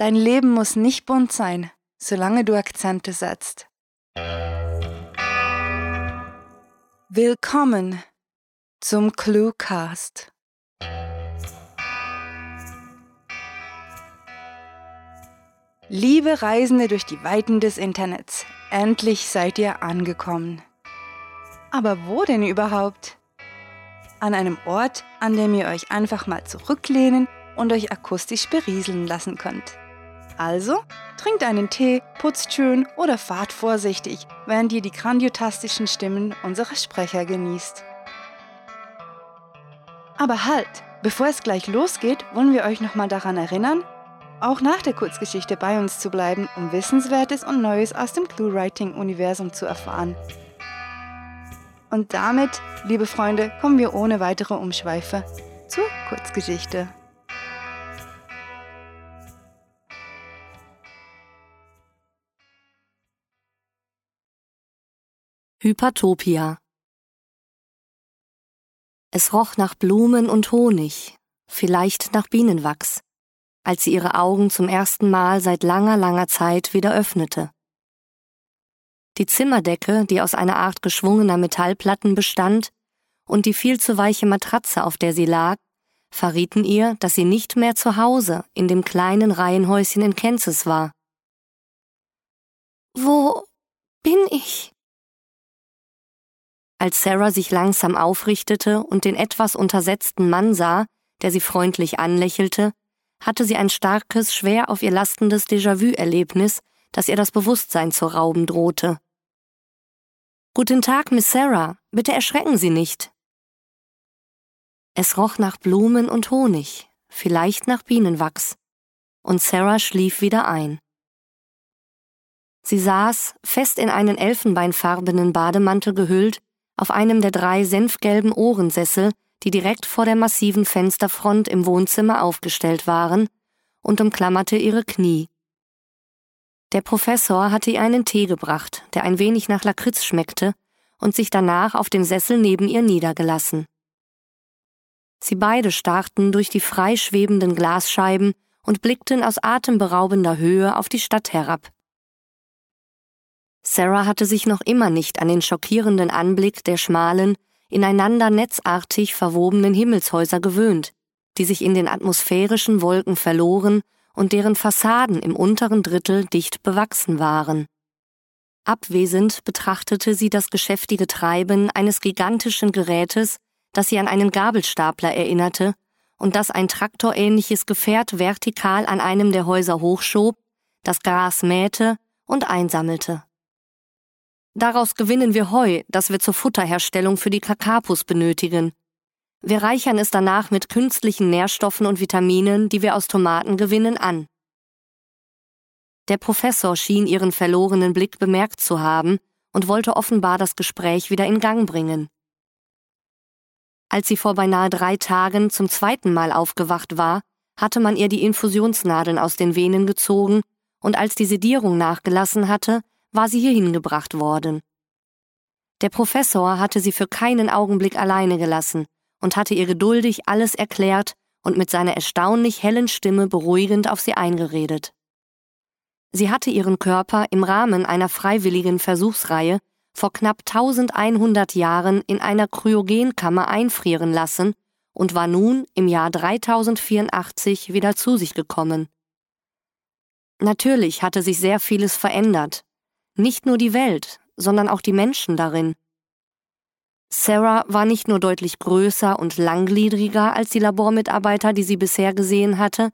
Dein Leben muss nicht bunt sein, solange du Akzente setzt. Willkommen zum Cluecast. Liebe Reisende durch die Weiten des Internets, endlich seid ihr angekommen. Aber wo denn überhaupt? An einem Ort, an dem ihr euch einfach mal zurücklehnen und euch akustisch berieseln lassen könnt. Also, trinkt einen Tee, putzt schön oder fahrt vorsichtig, während ihr die grandiotastischen Stimmen unserer Sprecher genießt. Aber halt, bevor es gleich losgeht, wollen wir euch nochmal daran erinnern, auch nach der Kurzgeschichte bei uns zu bleiben, um Wissenswertes und Neues aus dem Clue-Writing-Universum zu erfahren. Und damit, liebe Freunde, kommen wir ohne weitere Umschweife zur Kurzgeschichte. Hypertopia Es roch nach Blumen und Honig, vielleicht nach Bienenwachs als sie ihre Augen zum ersten Mal seit langer, langer Zeit wieder öffnete. Die Zimmerdecke, die aus einer Art geschwungener Metallplatten bestand, und die viel zu weiche Matratze, auf der sie lag, verrieten ihr, dass sie nicht mehr zu Hause in dem kleinen Reihenhäuschen in Kansas war. Wo bin ich? Als Sarah sich langsam aufrichtete und den etwas untersetzten Mann sah, der sie freundlich anlächelte, hatte sie ein starkes, schwer auf ihr lastendes Déjà-vu-Erlebnis, das ihr das Bewusstsein zu rauben drohte. Guten Tag, Miss Sarah. Bitte erschrecken Sie nicht. Es roch nach Blumen und Honig, vielleicht nach Bienenwachs, und Sarah schlief wieder ein. Sie saß, fest in einen elfenbeinfarbenen Bademantel gehüllt, auf einem der drei senfgelben Ohrensessel, die direkt vor der massiven Fensterfront im Wohnzimmer aufgestellt waren, und umklammerte ihre Knie. Der Professor hatte ihr einen Tee gebracht, der ein wenig nach Lakritz schmeckte, und sich danach auf dem Sessel neben ihr niedergelassen. Sie beide starrten durch die frei schwebenden Glasscheiben und blickten aus atemberaubender Höhe auf die Stadt herab. Sarah hatte sich noch immer nicht an den schockierenden Anblick der schmalen, ineinander netzartig verwobenen Himmelshäuser gewöhnt, die sich in den atmosphärischen Wolken verloren und deren Fassaden im unteren Drittel dicht bewachsen waren. Abwesend betrachtete sie das geschäftige Treiben eines gigantischen Gerätes, das sie an einen Gabelstapler erinnerte und das ein traktorähnliches Gefährt vertikal an einem der Häuser hochschob, das Gras mähte und einsammelte. Daraus gewinnen wir Heu, das wir zur Futterherstellung für die Kakapus benötigen. Wir reichern es danach mit künstlichen Nährstoffen und Vitaminen, die wir aus Tomaten gewinnen, an. Der Professor schien ihren verlorenen Blick bemerkt zu haben und wollte offenbar das Gespräch wieder in Gang bringen. Als sie vor beinahe drei Tagen zum zweiten Mal aufgewacht war, hatte man ihr die Infusionsnadeln aus den Venen gezogen, und als die Sedierung nachgelassen hatte, war sie hierhin gebracht worden. Der Professor hatte sie für keinen Augenblick alleine gelassen und hatte ihr geduldig alles erklärt und mit seiner erstaunlich hellen Stimme beruhigend auf sie eingeredet. Sie hatte ihren Körper im Rahmen einer freiwilligen Versuchsreihe vor knapp 1100 Jahren in einer Kryogenkammer einfrieren lassen und war nun im Jahr 3084 wieder zu sich gekommen. Natürlich hatte sich sehr vieles verändert, nicht nur die Welt, sondern auch die Menschen darin. Sarah war nicht nur deutlich größer und langgliedriger als die Labormitarbeiter, die sie bisher gesehen hatte,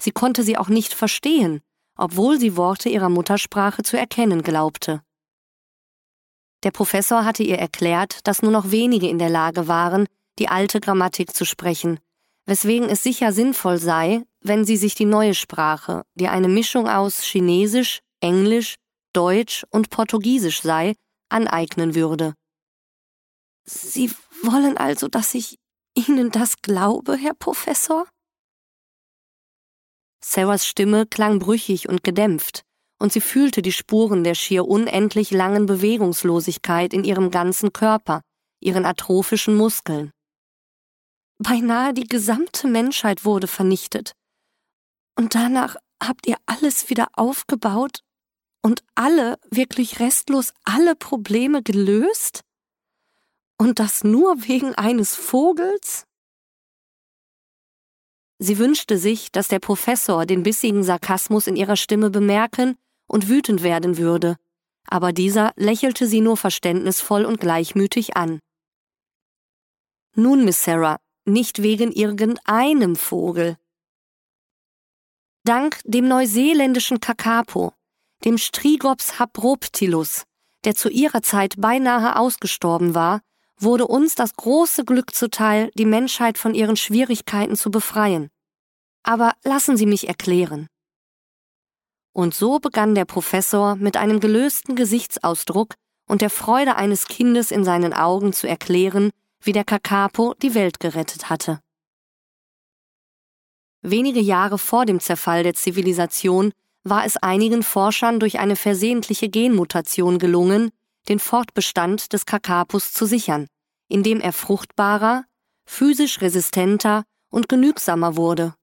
sie konnte sie auch nicht verstehen, obwohl sie Worte ihrer Muttersprache zu erkennen glaubte. Der Professor hatte ihr erklärt, dass nur noch wenige in der Lage waren, die alte Grammatik zu sprechen, weswegen es sicher sinnvoll sei, wenn sie sich die neue Sprache, die eine Mischung aus Chinesisch, Englisch, Deutsch und Portugiesisch sei, aneignen würde. Sie wollen also, dass ich Ihnen das glaube, Herr Professor? Sarahs Stimme klang brüchig und gedämpft, und sie fühlte die Spuren der schier unendlich langen Bewegungslosigkeit in ihrem ganzen Körper, ihren atrophischen Muskeln. Beinahe die gesamte Menschheit wurde vernichtet. Und danach habt ihr alles wieder aufgebaut und alle, wirklich restlos alle Probleme gelöst? Und das nur wegen eines Vogels? Sie wünschte sich, dass der Professor den bissigen Sarkasmus in ihrer Stimme bemerken und wütend werden würde, aber dieser lächelte sie nur verständnisvoll und gleichmütig an. Nun, Miss Sarah, nicht wegen irgendeinem Vogel. Dank dem neuseeländischen Kakapo, dem Strigops habroptilus, der zu ihrer Zeit beinahe ausgestorben war, wurde uns das große Glück zuteil, die Menschheit von ihren Schwierigkeiten zu befreien. Aber lassen Sie mich erklären. Und so begann der Professor mit einem gelösten Gesichtsausdruck und der Freude eines Kindes in seinen Augen zu erklären, wie der Kakapo die Welt gerettet hatte. Wenige Jahre vor dem Zerfall der Zivilisation war es einigen Forschern durch eine versehentliche Genmutation gelungen, den Fortbestand des Kakapus zu sichern, indem er fruchtbarer, physisch resistenter und genügsamer wurde.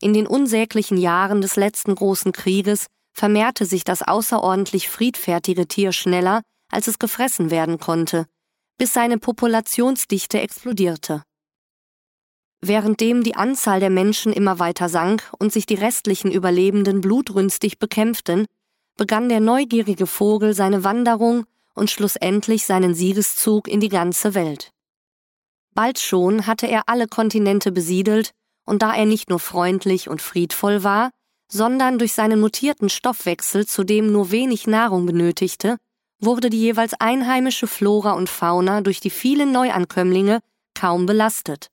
In den unsäglichen Jahren des letzten großen Krieges vermehrte sich das außerordentlich friedfertige Tier schneller, als es gefressen werden konnte, bis seine Populationsdichte explodierte. Währenddem die Anzahl der Menschen immer weiter sank und sich die restlichen Überlebenden blutrünstig bekämpften, begann der neugierige Vogel seine Wanderung und schlussendlich seinen Siegeszug in die ganze Welt. Bald schon hatte er alle Kontinente besiedelt, und da er nicht nur freundlich und friedvoll war, sondern durch seinen mutierten Stoffwechsel zudem nur wenig Nahrung benötigte, wurde die jeweils einheimische Flora und Fauna durch die vielen Neuankömmlinge kaum belastet.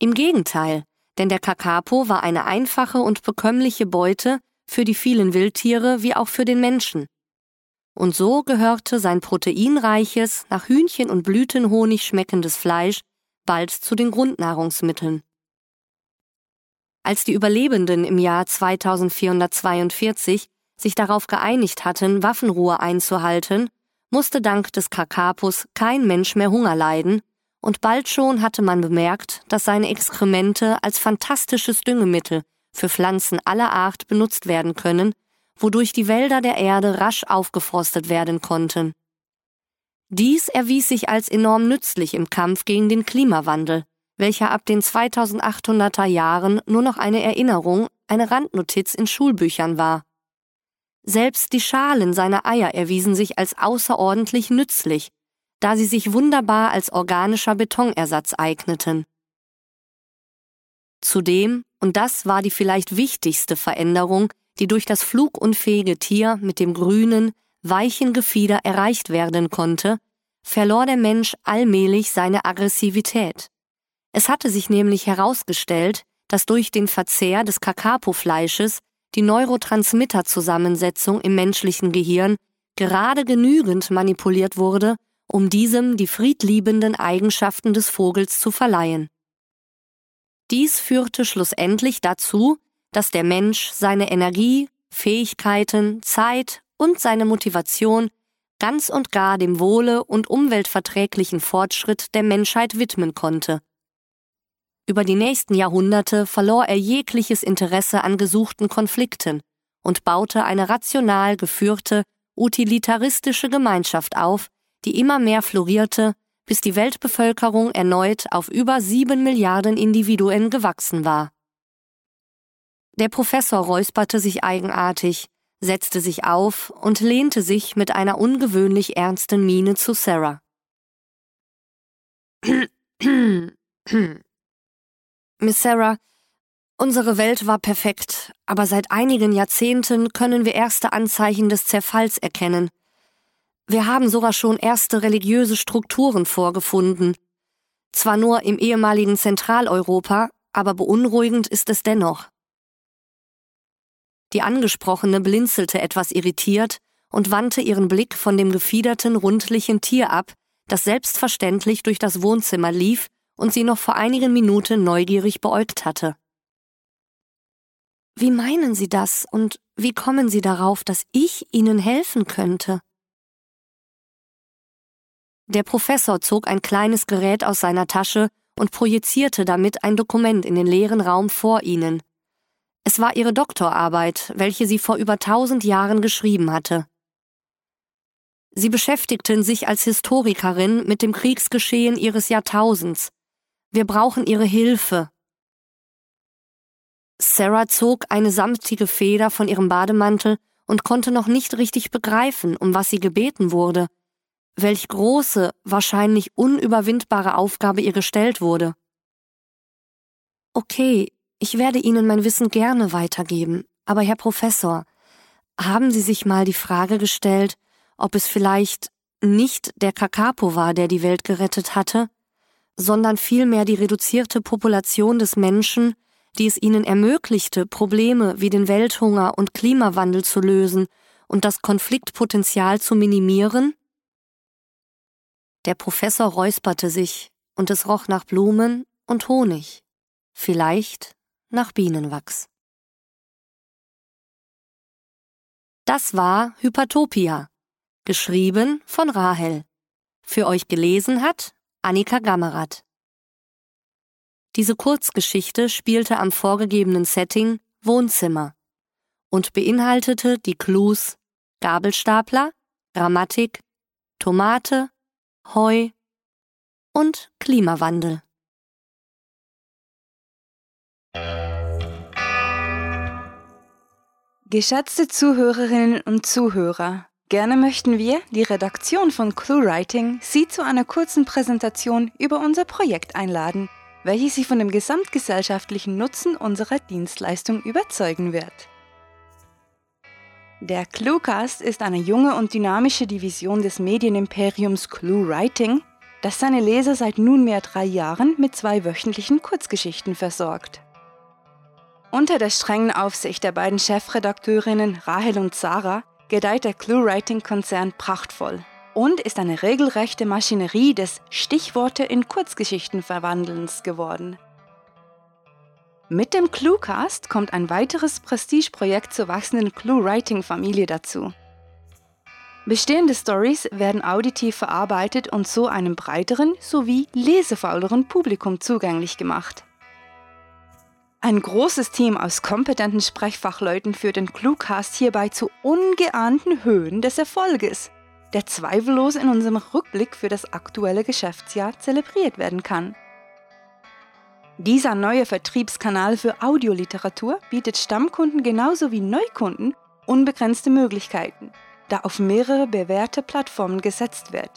Im Gegenteil, denn der Kakapo war eine einfache und bekömmliche Beute für die vielen Wildtiere wie auch für den Menschen. Und so gehörte sein proteinreiches, nach Hühnchen und Blütenhonig schmeckendes Fleisch bald zu den Grundnahrungsmitteln. Als die Überlebenden im Jahr 2442 sich darauf geeinigt hatten, Waffenruhe einzuhalten, musste dank des Kakapus kein Mensch mehr Hunger leiden und bald schon hatte man bemerkt, dass seine Exkremente als fantastisches Düngemittel für Pflanzen aller Art benutzt werden können, wodurch die Wälder der Erde rasch aufgeforstet werden konnten. Dies erwies sich als enorm nützlich im Kampf gegen den Klimawandel, welcher ab den 2800er Jahren nur noch eine Erinnerung, eine Randnotiz in Schulbüchern war. Selbst die Schalen seiner Eier erwiesen sich als außerordentlich nützlich, da sie sich wunderbar als organischer Betonersatz eigneten. Zudem, und das war die vielleicht wichtigste Veränderung, die durch das flugunfähige Tier mit dem grünen, weichen Gefieder erreicht werden konnte, verlor der Mensch allmählich seine Aggressivität. Es hatte sich nämlich herausgestellt, dass durch den Verzehr des Kakapofleisches die Neurotransmitterzusammensetzung im menschlichen Gehirn gerade genügend manipuliert wurde, um diesem die friedliebenden Eigenschaften des Vogels zu verleihen. Dies führte schlussendlich dazu, dass der Mensch seine Energie, Fähigkeiten, Zeit und seine Motivation ganz und gar dem Wohle und umweltverträglichen Fortschritt der Menschheit widmen konnte. Über die nächsten Jahrhunderte verlor er jegliches Interesse an gesuchten Konflikten und baute eine rational geführte, utilitaristische Gemeinschaft auf, die immer mehr florierte, bis die Weltbevölkerung erneut auf über sieben Milliarden Individuen gewachsen war. Der Professor räusperte sich eigenartig, setzte sich auf und lehnte sich mit einer ungewöhnlich ernsten Miene zu Sarah. Miss Sarah, unsere Welt war perfekt, aber seit einigen Jahrzehnten können wir erste Anzeichen des Zerfalls erkennen. Wir haben sogar schon erste religiöse Strukturen vorgefunden. Zwar nur im ehemaligen Zentraleuropa, aber beunruhigend ist es dennoch. Die Angesprochene blinzelte etwas irritiert und wandte ihren Blick von dem gefiederten, rundlichen Tier ab, das selbstverständlich durch das Wohnzimmer lief und sie noch vor einigen Minuten neugierig beäugt hatte. Wie meinen Sie das und wie kommen Sie darauf, dass ich Ihnen helfen könnte? Der Professor zog ein kleines Gerät aus seiner Tasche und projizierte damit ein Dokument in den leeren Raum vor ihnen. Es war ihre Doktorarbeit, welche sie vor über tausend Jahren geschrieben hatte. Sie beschäftigten sich als Historikerin mit dem Kriegsgeschehen ihres Jahrtausends. Wir brauchen ihre Hilfe. Sarah zog eine samtige Feder von ihrem Bademantel und konnte noch nicht richtig begreifen, um was sie gebeten wurde, welch große, wahrscheinlich unüberwindbare Aufgabe ihr gestellt wurde. Okay, ich werde Ihnen mein Wissen gerne weitergeben, aber Herr Professor, haben Sie sich mal die Frage gestellt, ob es vielleicht nicht der Kakapo war, der die Welt gerettet hatte, sondern vielmehr die reduzierte Population des Menschen, die es ihnen ermöglichte, Probleme wie den Welthunger und Klimawandel zu lösen und das Konfliktpotenzial zu minimieren? Der Professor räusperte sich, und es roch nach Blumen und Honig, vielleicht nach Bienenwachs. Das war Hypatopia, geschrieben von Rahel. Für euch gelesen hat Annika Gammerath. Diese Kurzgeschichte spielte am vorgegebenen Setting Wohnzimmer und beinhaltete die Clues Gabelstapler, Grammatik, Tomate, Heu und Klimawandel. Geschätzte Zuhörerinnen und Zuhörer, gerne möchten wir, die Redaktion von ClueWriting, Sie zu einer kurzen Präsentation über unser Projekt einladen, welches Sie von dem gesamtgesellschaftlichen Nutzen unserer Dienstleistung überzeugen wird. Der Cluecast ist eine junge und dynamische Division des Medienimperiums ClueWriting, das seine Leser seit nunmehr drei Jahren mit zwei wöchentlichen Kurzgeschichten versorgt. Unter der strengen Aufsicht der beiden Chefredakteurinnen Rahel und Sarah gedeiht der ClueWriting-Konzern prachtvoll und ist eine regelrechte Maschinerie des Stichworte in Kurzgeschichten verwandelns geworden. Mit dem Cluecast kommt ein weiteres Prestigeprojekt zur wachsenden ClueWriting-Familie dazu. Bestehende Stories werden auditiv verarbeitet und so einem breiteren sowie lesefauleren Publikum zugänglich gemacht. Ein großes Team aus kompetenten Sprechfachleuten führt den Cluecast hierbei zu ungeahnten Höhen des Erfolges, der zweifellos in unserem Rückblick für das aktuelle Geschäftsjahr zelebriert werden kann. Dieser neue Vertriebskanal für Audioliteratur bietet Stammkunden genauso wie Neukunden unbegrenzte Möglichkeiten, da auf mehrere bewährte Plattformen gesetzt wird.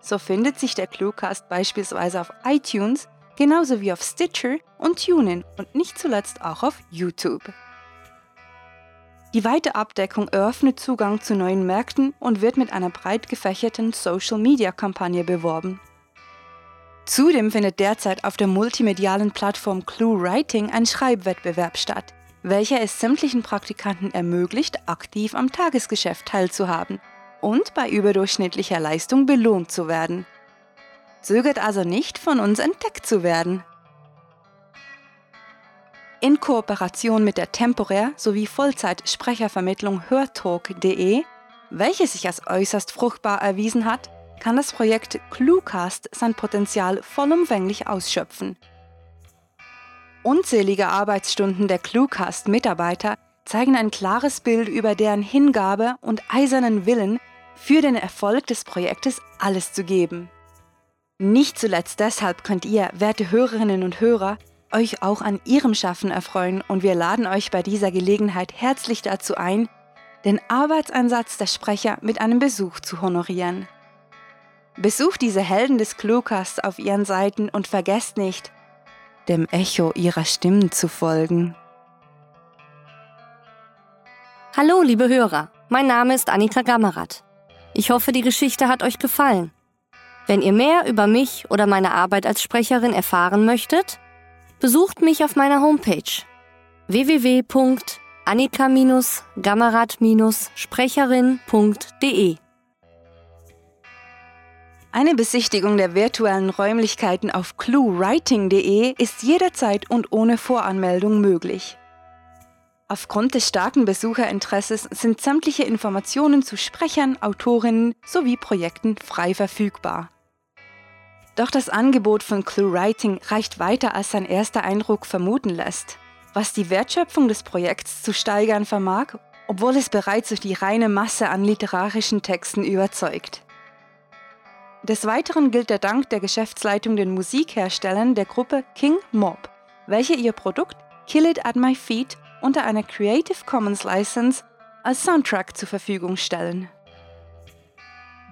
So findet sich der Cluecast beispielsweise auf iTunes, genauso wie auf Stitcher und TuneIn und nicht zuletzt auch auf YouTube. Die weite Abdeckung eröffnet Zugang zu neuen Märkten und wird mit einer breit gefächerten Social-Media-Kampagne beworben. Zudem findet derzeit auf der multimedialen Plattform ClueWriting ein Schreibwettbewerb statt, welcher es sämtlichen Praktikanten ermöglicht, aktiv am Tagesgeschäft teilzuhaben und bei überdurchschnittlicher Leistung belohnt zu werden zögert also nicht, von uns entdeckt zu werden. In Kooperation mit der temporär sowie Vollzeit-Sprechervermittlung hörtalk.de, welche sich als äußerst fruchtbar erwiesen hat, kann das Projekt Cluecast sein Potenzial vollumfänglich ausschöpfen. Unzählige Arbeitsstunden der Cluecast-Mitarbeiter zeigen ein klares Bild über deren Hingabe und eisernen Willen, für den Erfolg des Projektes alles zu geben. Nicht zuletzt deshalb könnt ihr, werte Hörerinnen und Hörer, euch auch an ihrem Schaffen erfreuen und wir laden euch bei dieser Gelegenheit herzlich dazu ein, den Arbeitseinsatz der Sprecher mit einem Besuch zu honorieren. Besucht diese Helden des Cluecasts auf ihren Seiten und vergesst nicht, dem Echo ihrer Stimmen zu folgen. Hallo, liebe Hörer, mein Name ist Annika Gammerath. Ich hoffe, die Geschichte hat euch gefallen. Wenn ihr mehr über mich oder meine Arbeit als Sprecherin erfahren möchtet, besucht mich auf meiner Homepage www.annika-gammerath-sprecherin.de. Eine Besichtigung der virtuellen Räumlichkeiten auf cluewriting.de ist jederzeit und ohne Voranmeldung möglich. Aufgrund des starken Besucherinteresses sind sämtliche Informationen zu Sprechern, Autorinnen sowie Projekten frei verfügbar. Doch das Angebot von ClueWriting reicht weiter, als sein erster Eindruck vermuten lässt. was die Wertschöpfung des Projekts zu steigern vermag, obwohl es bereits durch die reine Masse an literarischen Texten überzeugt. Des Weiteren gilt der Dank der Geschäftsleitung den Musikherstellern der Gruppe King Mob, welche ihr Produkt Kill It at My Feet unter einer Creative Commons License als Soundtrack zur Verfügung stellen.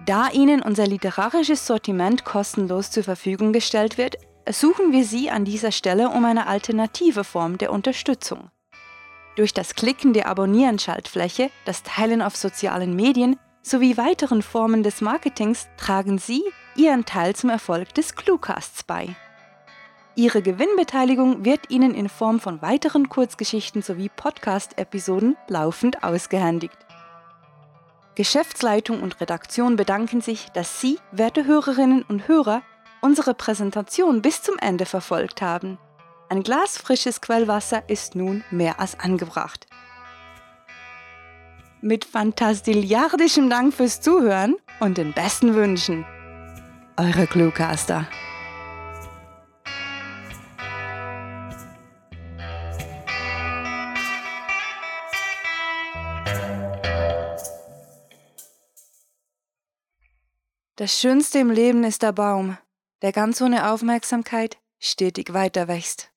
Da Ihnen unser literarisches Sortiment kostenlos zur Verfügung gestellt wird, ersuchen wir Sie an dieser Stelle um eine alternative Form der Unterstützung. Durch das Klicken der Abonnieren-Schaltfläche, das Teilen auf sozialen Medien sowie weiteren Formen des Marketings tragen Sie Ihren Teil zum Erfolg des Cluecasts bei. Ihre Gewinnbeteiligung wird Ihnen in Form von weiteren Kurzgeschichten sowie Podcast-Episoden laufend ausgehändigt. Geschäftsleitung und Redaktion bedanken sich, dass Sie, werte Hörerinnen und Hörer, unsere Präsentation bis zum Ende verfolgt haben. Ein Glas frisches Quellwasser ist nun mehr als angebracht. Mit fantastilliardischem Dank fürs Zuhören und den besten Wünschen. Eure Cluecaster. Das Schönste im Leben ist der Baum, der ganz ohne Aufmerksamkeit stetig weiter wächst.